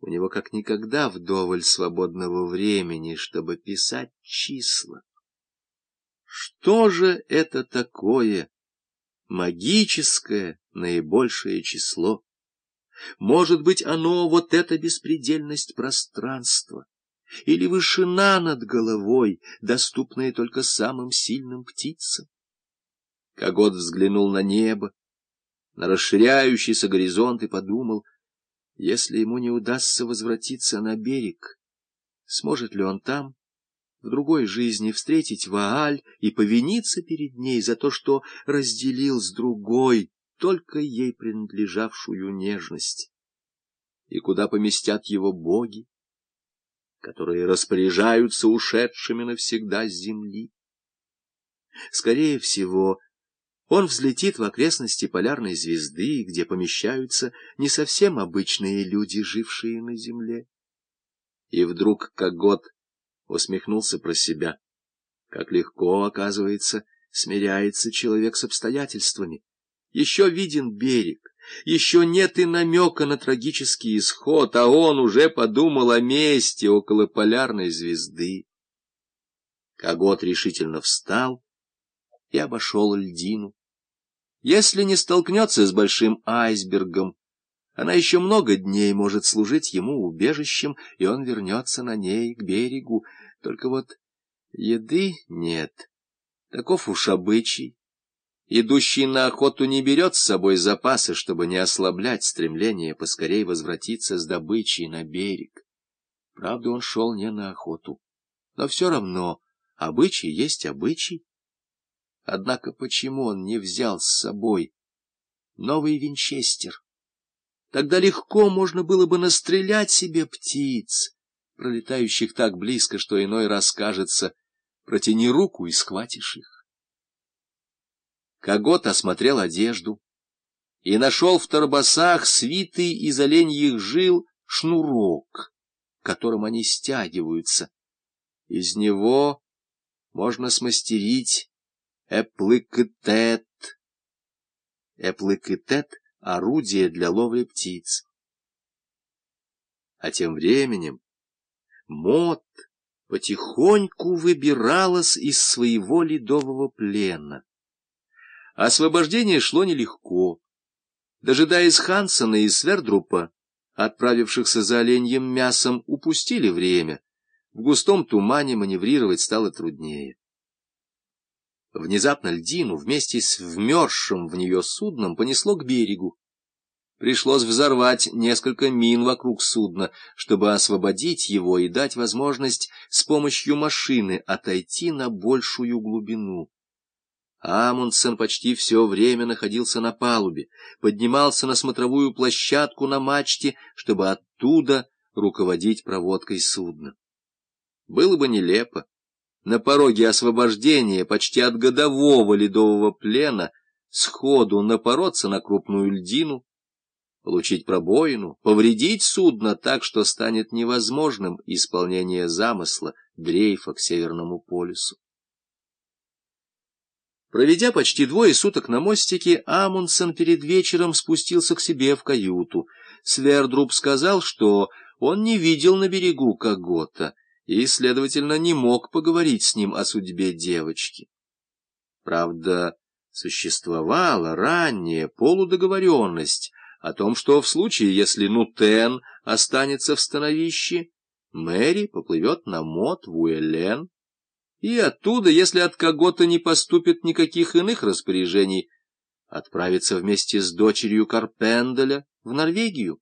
У него как никогда вдоволь свободного времени, чтобы писать числа. Что же это такое магическое наибольшее число? Может быть, оно вот эта беспредельность пространства или вышина над головой, доступная только самым сильным птицам? Когот взглянул на небо, на расширяющийся горизонт и подумал, если ему не удастся возвратиться на берег, сможет ли он там, в другой жизни, встретить Вааль и повиниться перед ней за то, что разделил с другой только ей принадлежавшую нежность? И куда поместят его боги, которые распоряжаются ушедшими навсегда с земли? Скорее всего, он взлетит в окрестности полярной звезды, где помещаются не совсем обычные люди, жившие на земле. И вдруг Когот усмехнулся про себя. Как легко, оказывается, смиряется человек с обстоятельствами. Еще виден берег, еще нет и намека на трагический исход, а он уже подумал о месте около полярной звезды. Когот решительно встал и обошел льдину. Если не столкнется с большим айсбергом, она еще много дней может служить ему убежищем, и он вернется на ней к берегу. Только вот еды нет. Таков уж обычай. Идущий на охоту не берет с собой запасы, чтобы не ослаблять стремление поскорей возвратиться с добычей на берег. Правда, он шел не на охоту. Но все равно обычай есть обычай. Однако почему он не взял с собой новый винчестер? Тогда легко можно было бы настрелять себе птиц, пролетающих так близко, что иной раз кажется, протяни руку и схватишь их. Когот осмотрел одежду и нашел в торбосах свитый из оленьих жил шнурок, которым они стягиваются. Из него можно смастерить Эплыкетет. Эплыкетет — орудие для ловли птиц. А тем временем Мот потихоньку выбиралась из своего ледового плена. Освобождение шло нелегко. Дожидаясь Хансона и Свердрупа, отправившихся за оленьим мясом, упустили время. В густом тумане маневрировать стало труднее. Внезапно льдину вместе с вмерзшим в нее судном понесло к берегу. Пришлось взорвать несколько мин вокруг судна, чтобы освободить его и дать возможность с помощью машины отойти на большую глубину. Амундсен почти все время находился на палубе, поднимался на смотровую площадку на мачте, чтобы оттуда руководить проводкой судна. Было бы нелепо, на пороге освобождения почти от годового ледового плена сходу напороться на крупную льдину, получить пробоину, повредить судно так, что станет невозможным исполнение замысла дрейфа к Северному полюсу. Проведя почти двое суток на мостике, Амундсен перед вечером спустился к себе в каюту. Свердруб сказал, что он не видел на берегу Когота, и, следовательно, не мог поговорить с ним о судьбе девочки. Правда, существовала ранняя полудоговоренность о том, что в случае, если Нутен останется в становище, Мэри поплывет на мод в Уэлен, и оттуда, если от кого-то не поступит никаких иных распоряжений, отправится вместе с дочерью Карпенделя в Норвегию.